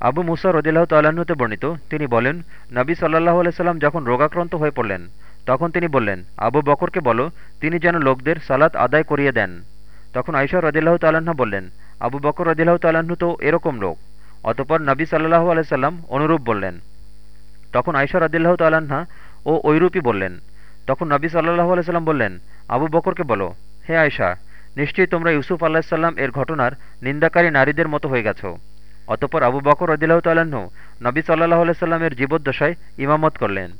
আবু মুসা রদিল্লাহ তাল্লাহ্নতে বর্ণিত, তিনি বলেন, নবী সাল্লাহ আলাইসাল্লাম যখন রোগাক্রান্ত হয়ে পড়লেন, তখন তিনি বললেন, আবু বকরকে বলো, তিনি যেন লোকদের সালাত আদায় করিয়ে দেন। তখন আইসা রদিল্লাহ তাল্লাহ্ন বললেন, আবু বকর রদিল্লাহ তাল্লাহ্ন তো এরকম লোক। অতপর নবী সাল্লাহু আলাইসাল্লাম অনুরূপ বললেন। তখন আইসা রদিল্লাহ তাল্লাহা ও ঐরূপই বললেন। তখন নবী সাল্লাহ আলাইসাল্লাম বললেন, আবু বকরকে বলো, হে আয়সা নিশ্চয়ই তোমরা ইউসুফ আল্লাহ সাল্লাম এর ঘটনার নিন্দাকারী নারীদের মতো হয়ে গেছ। অতপর আবু বকর রদিল্লাহ তাল্লাহ্ন নবী সাল্লাহ আলাইসাল্লামের জীবদ্দশায় ইমামত করলেন।